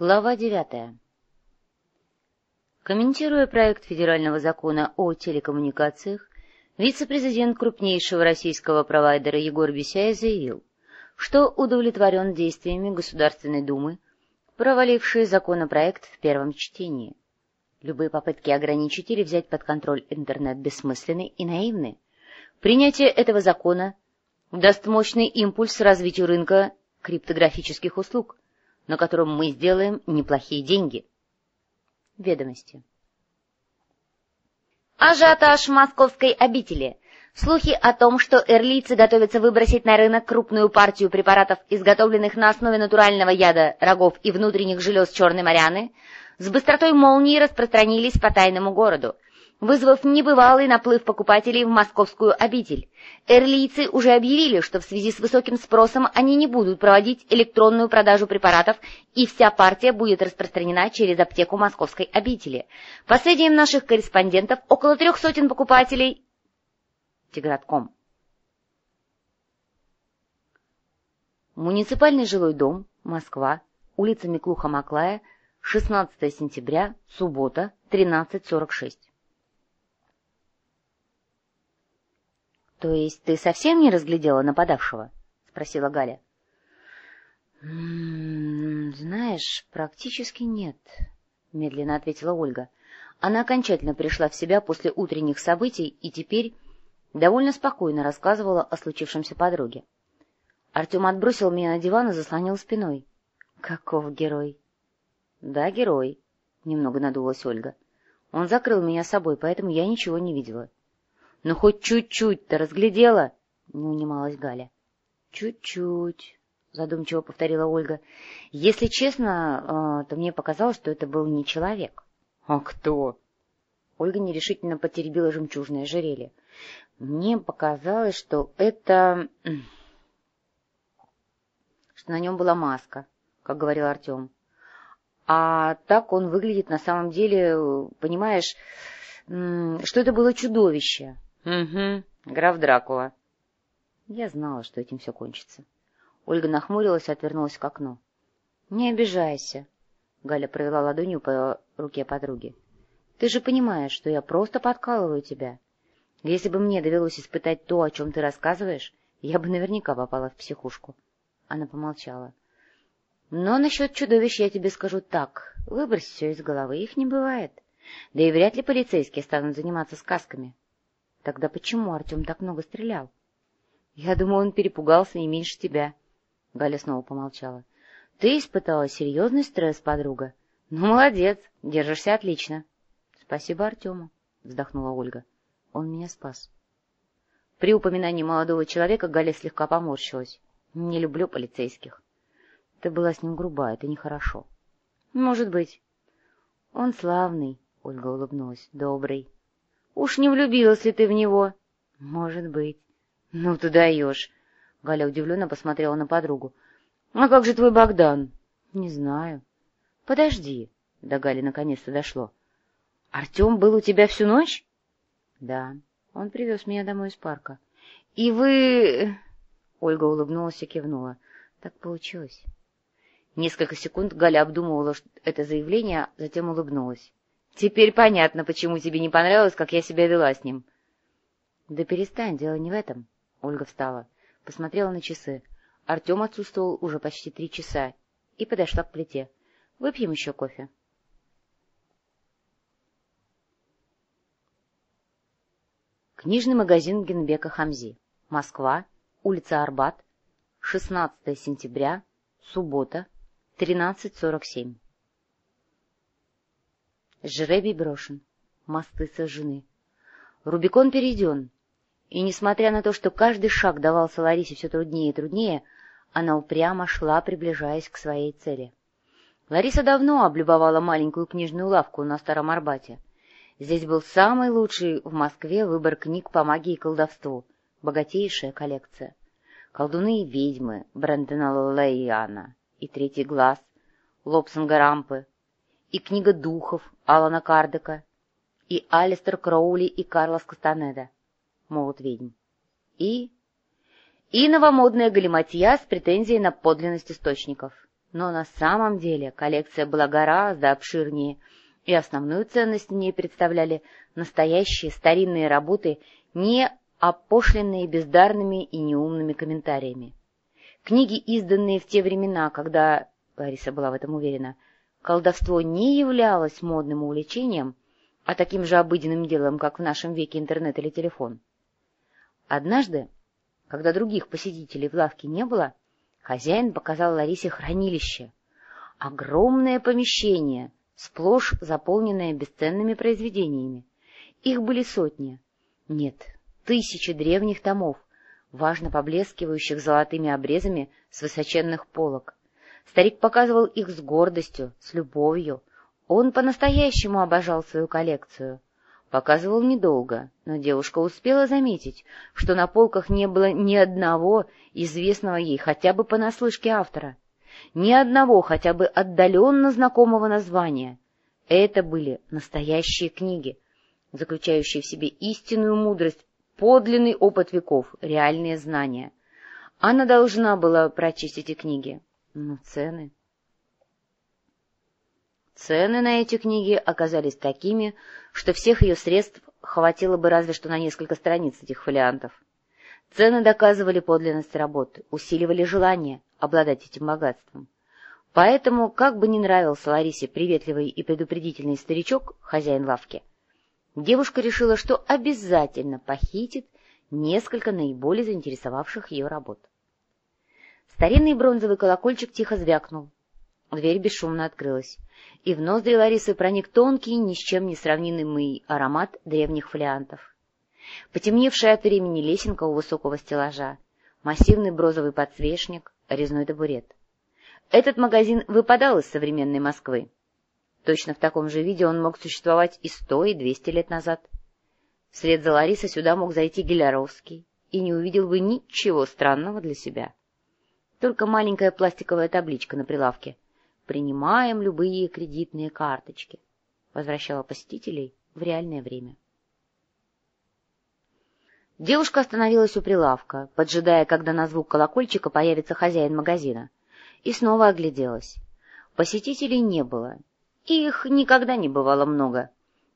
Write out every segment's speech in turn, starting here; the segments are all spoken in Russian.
Глава девятая. Комментируя проект федерального закона о телекоммуникациях, вице-президент крупнейшего российского провайдера Егор Бесяй заявил, что удовлетворен действиями Государственной Думы, провалившей законопроект в первом чтении. Любые попытки ограничить или взять под контроль интернет бессмысленны и наивны. Принятие этого закона даст мощный импульс развитию рынка криптографических услуг – на котором мы сделаем неплохие деньги. Ведомости. Ажиотаж московской обители. Слухи о том, что эрлийцы готовятся выбросить на рынок крупную партию препаратов, изготовленных на основе натурального яда рогов и внутренних желез Черной Моряны, с быстротой молнии распространились по тайному городу вызвав небывалый наплыв покупателей в московскую обитель. Эрлийцы уже объявили, что в связи с высоким спросом они не будут проводить электронную продажу препаратов, и вся партия будет распространена через аптеку московской обители. По сведениям наших корреспондентов, около трех сотен покупателей... Тигратком. Муниципальный жилой дом, Москва, улица Миклуха-Маклая, 16 сентября, суббота, 13.46. — То есть ты совсем не разглядела нападавшего? — спросила Галя. — Знаешь, практически нет, — медленно ответила Ольга. Она окончательно пришла в себя после утренних событий и теперь довольно спокойно рассказывала о случившемся подруге. Артем отбросил меня на диван и заслонил спиной. — Каков герой? — Да, герой, — немного надулась Ольга. Он закрыл меня собой, поэтому я ничего не видела. — ну, хоть чуть-чуть-то разглядела? — не унималась Галя. Чуть — Чуть-чуть, — задумчиво повторила Ольга. — Если честно, э, то мне показалось, что это был не человек. — А кто? Ольга нерешительно потеребила жемчужное ожерелье. — Мне показалось, что это... что на нем была маска, как говорил Артем. А так он выглядит на самом деле, понимаешь, что это было чудовище. — Угу, граф Дракула. Я знала, что этим все кончится. Ольга нахмурилась и отвернулась к окну. — Не обижайся, — Галя провела ладонью по руке подруги. — Ты же понимаешь, что я просто подкалываю тебя. Если бы мне довелось испытать то, о чем ты рассказываешь, я бы наверняка попала в психушку. Она помолчала. — Но насчет чудовищ я тебе скажу так. Выбрось все из головы, их не бывает. Да и вряд ли полицейские станут заниматься сказками. — Тогда почему Артем так много стрелял? Я думаю, он перепугался не меньше тебя. Галя снова помолчала. Ты испытала серьезный стресс, подруга. Ну, молодец, держишься отлично. Спасибо Артему, вздохнула Ольга. Он меня спас. При упоминании молодого человека Галя слегка поморщилась. Не люблю полицейских. Ты была с ним груба, это нехорошо. Может быть. Он славный, Ольга улыбнулась, добрый. Уж не влюбилась ли ты в него? — Может быть. — Ну ты даешь. Галя удивленно посмотрела на подругу. — А как же твой Богдан? — Не знаю. — Подожди. До Гали наконец-то дошло. — Артем был у тебя всю ночь? — Да. Он привез меня домой из парка. — И вы... Ольга улыбнулась и кивнула. Так получилось. Несколько секунд Галя обдумывала это заявление, затем улыбнулась. Теперь понятно, почему тебе не понравилось, как я себя вела с ним. — Да перестань, дело не в этом. Ольга встала, посмотрела на часы. Артем отсутствовал уже почти три часа и подошла к плите. — Выпьем еще кофе. Книжный магазин Генбека Хамзи. Москва. Улица Арбат. 16 сентября. Суббота. 13.47. Жребий брошен, мосты сожжены. Рубикон перейден, и, несмотря на то, что каждый шаг давался Ларисе все труднее и труднее, она упрямо шла, приближаясь к своей цели. Лариса давно облюбовала маленькую книжную лавку на Старом Арбате. Здесь был самый лучший в Москве выбор книг по магии и колдовству, богатейшая коллекция. Колдуны и ведьмы Брэндона Лейяна и Третий глаз, Лобсон Гарампы, и книга духов Алана Кардека, и Алистер Кроули и Карлос Кастанеда, молот ведьм, и... и новомодная галиматья с претензией на подлинность источников. Но на самом деле коллекция была гораздо обширнее, и основную ценность в ней представляли настоящие старинные работы, не опошленные бездарными и неумными комментариями. Книги, изданные в те времена, когда, Лариса была в этом уверена, колдовство не являлось модным увлечением, а таким же обыденным делом, как в нашем веке интернет или телефон. Однажды, когда других посетителей в лавке не было, хозяин показал Ларисе хранилище. Огромное помещение, сплошь заполненное бесценными произведениями. Их были сотни. Нет, тысячи древних томов, важно поблескивающих золотыми обрезами с высоченных полок. Старик показывал их с гордостью, с любовью. Он по-настоящему обожал свою коллекцию. Показывал недолго, но девушка успела заметить, что на полках не было ни одного известного ей хотя бы понаслышке автора, ни одного хотя бы отдаленно знакомого названия. Это были настоящие книги, заключающие в себе истинную мудрость, подлинный опыт веков, реальные знания. Она должна была прочесть эти книги. Но цены... Цены на эти книги оказались такими, что всех ее средств хватило бы разве что на несколько страниц этих фолиантов. Цены доказывали подлинность работы, усиливали желание обладать этим богатством. Поэтому, как бы ни нравился Ларисе приветливый и предупредительный старичок, хозяин лавки, девушка решила, что обязательно похитит несколько наиболее заинтересовавших ее работ. Старинный бронзовый колокольчик тихо звякнул. Дверь бесшумно открылась и в ноздри Ларисы проник тонкий, ни с чем не сравнимый аромат древних фолиантов. Потемневшая от времени лесенка у высокого стеллажа, массивный брозовый подсвечник, резной табурет. Этот магазин выпадал из современной Москвы. Точно в таком же виде он мог существовать и сто, и двести лет назад. Вслед за Ларисой сюда мог зайти Геляровский и не увидел бы ничего странного для себя. Только маленькая пластиковая табличка на прилавке — принимаем любые кредитные карточки, возвращала посетителей в реальное время. Девушка остановилась у прилавка, поджидая, когда на звук колокольчика появится хозяин магазина, и снова огляделась. Посетителей не было, их никогда не бывало много.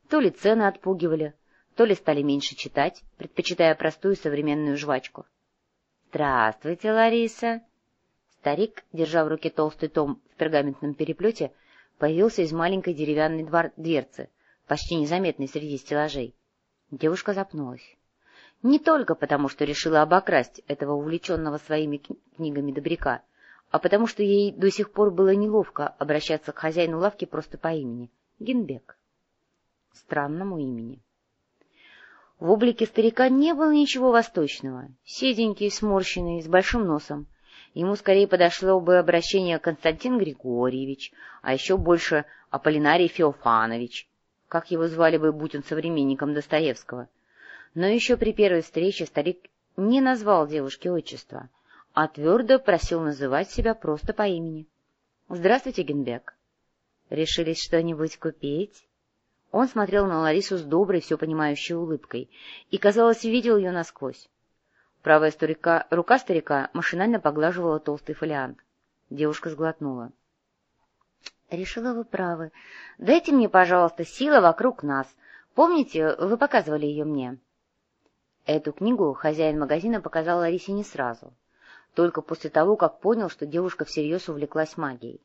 То ли цены отпугивали, то ли стали меньше читать, предпочитая простую современную жвачку. — Здравствуйте, Лариса! Старик, держа в руке толстый том в пергаментном переплете, появился из маленькой деревянной двор дверцы, почти незаметной среди стеллажей. Девушка запнулась. Не только потому, что решила обокрасть этого увлеченного своими книгами добряка, а потому что ей до сих пор было неловко обращаться к хозяину лавки просто по имени — Генбек. Странному имени. В облике старика не было ничего восточного. Седенький, сморщенный, с большим носом, Ему скорее подошло бы обращение Константин Григорьевич, а еще больше Аполлинарий Феофанович, как его звали бы, будь он современником Достоевского. Но еще при первой встрече старик не назвал девушке отчества, а твердо просил называть себя просто по имени. — Здравствуйте, Генбек. — Решились что-нибудь купить? Он смотрел на Ларису с доброй, все понимающей улыбкой и, казалось, видел ее насквозь. Правая старика, рука старика машинально поглаживала толстый фолиант. Девушка сглотнула. — Решила вы правы. Дайте мне, пожалуйста, сила вокруг нас. Помните, вы показывали ее мне? Эту книгу хозяин магазина показал Ларисе не сразу, только после того, как понял, что девушка всерьез увлеклась магией.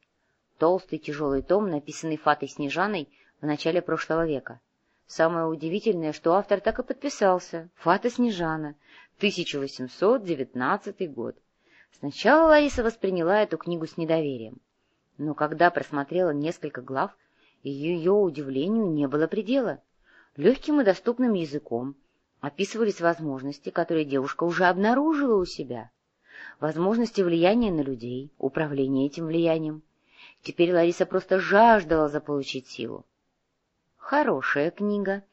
Толстый тяжелый том, написанный Фатой Снежаной в начале прошлого века. Самое удивительное, что автор так и подписался — Фата Снежана — 1819 год. Сначала Лариса восприняла эту книгу с недоверием, но когда просмотрела несколько глав, ее удивлению не было предела. Легким и доступным языком описывались возможности, которые девушка уже обнаружила у себя. Возможности влияния на людей, управления этим влиянием. Теперь Лариса просто жаждала заполучить силу. Хорошая книга,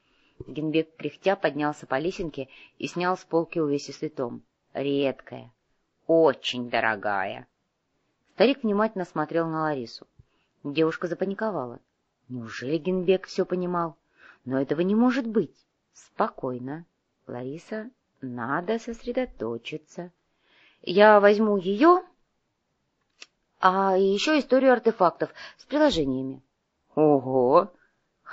Генбек кряхтя поднялся по лесенке и снял с полки увесистый том. Редкая, очень дорогая. Старик внимательно смотрел на Ларису. Девушка запаниковала. Неужели Генбек все понимал? Но этого не может быть. Спокойно. Лариса, надо сосредоточиться. Я возьму ее, а еще историю артефактов с приложениями. — Ого! —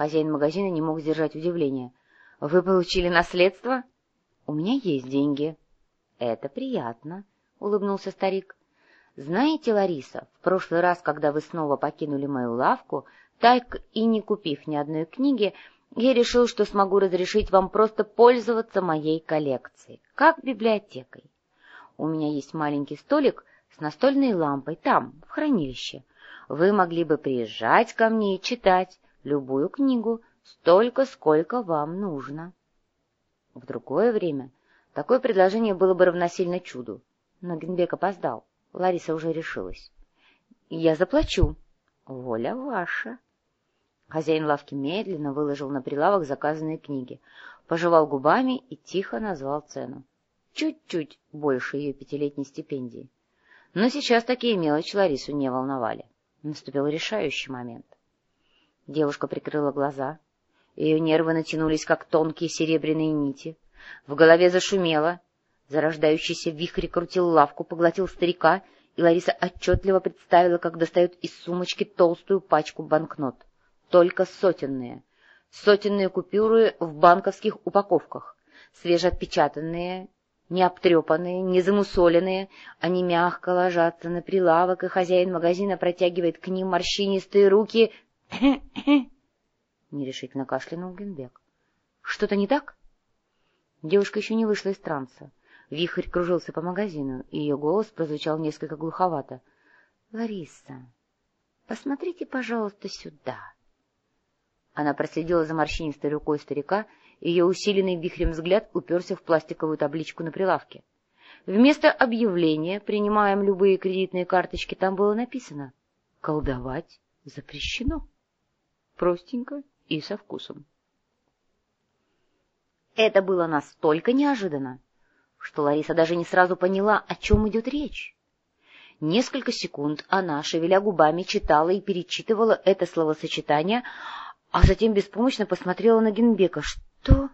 хозяин магазина не мог сдержать удивления. — Вы получили наследство? — У меня есть деньги. — Это приятно, — улыбнулся старик. — Знаете, Лариса, в прошлый раз, когда вы снова покинули мою лавку, так и не купив ни одной книги, я решил, что смогу разрешить вам просто пользоваться моей коллекцией, как библиотекой. У меня есть маленький столик с настольной лампой там, в хранилище. Вы могли бы приезжать ко мне и читать любую книгу столько, сколько вам нужно. В другое время такое предложение было бы равносильно чуду. Но Генбек опоздал. Лариса уже решилась. — Я заплачу. — Воля ваша. Хозяин лавки медленно выложил на прилавок заказанные книги, пожевал губами и тихо назвал цену. Чуть-чуть больше ее пятилетней стипендии. Но сейчас такие мелочи Ларису не волновали. Наступил решающий момент. Девушка прикрыла глаза. Ее нервы натянулись, как тонкие серебряные нити. В голове зашумело. Зарождающийся вихрь крутил лавку, поглотил старика, и Лариса отчетливо представила, как достает из сумочки толстую пачку банкнот. Только сотенные. Сотенные купюры в банковских упаковках. Свежеотпечатанные, не обтрепанные, не замусоленные. Они мягко ложатся на прилавок, и хозяин магазина протягивает к ним морщинистые руки. Нерешительно кашлянул Генбек. — Что-то не так? Девушка еще не вышла из транса. Вихрь кружился по магазину, и ее голос прозвучал несколько глуховато. — Лариса, посмотрите, пожалуйста, сюда. Она проследила за морщинистой рукой старика, и ее усиленный вихрем взгляд уперся в пластиковую табличку на прилавке. Вместо объявления «Принимаем любые кредитные карточки» там было написано «Колдовать запрещено». Простенько и со вкусом. Это было настолько неожиданно, что Лариса даже не сразу поняла, о чем идет речь. Несколько секунд она, шевеля губами, читала и перечитывала это словосочетание, а затем беспомощно посмотрела на Генбека. «Что?»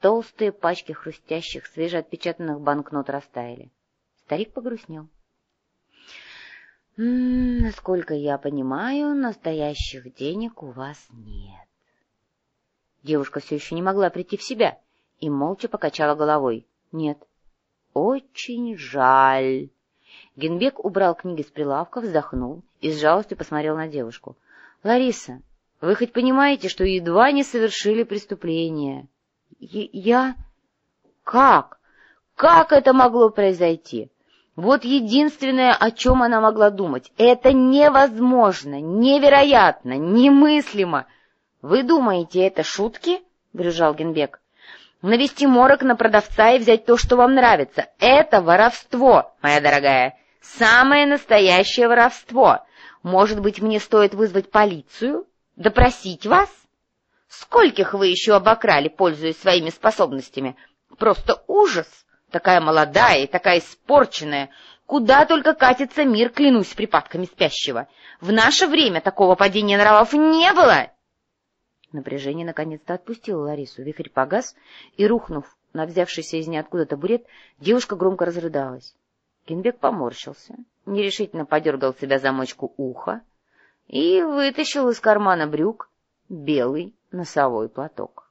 Толстые пачки хрустящих, свежеотпечатанных банкнот растаяли. Старик погрустнел. «М -м, «Насколько я понимаю, настоящих денег у вас нет». Девушка все еще не могла прийти в себя и молча покачала головой. «Нет». «Очень жаль». Генбек убрал книги с прилавка, вздохнул и с жалостью посмотрел на девушку. «Лариса, вы хоть понимаете, что едва не совершили преступление? Я... Как? Как это могло произойти? Вот единственное, о чем она могла думать. Это невозможно, невероятно, немыслимо. Вы думаете, это шутки? — брюжал Генбек. Навести морок на продавца и взять то, что вам нравится. Это воровство, моя дорогая. Самое настоящее воровство. Может быть, мне стоит вызвать полицию? Допросить вас? Скольких вы еще обокрали, пользуясь своими способностями? Просто ужас! Такая молодая и такая испорченная. Куда только катится мир, клянусь припадками спящего. В наше время такого падения нравов не было. Напряжение наконец-то отпустило Ларису. Вихрь погас, и, рухнув на взявшийся из ниоткуда табурет, девушка громко разрыдалась. Генбек поморщился, нерешительно подергал себя замочку уха, и вытащил из кармана брюк белый носовой платок.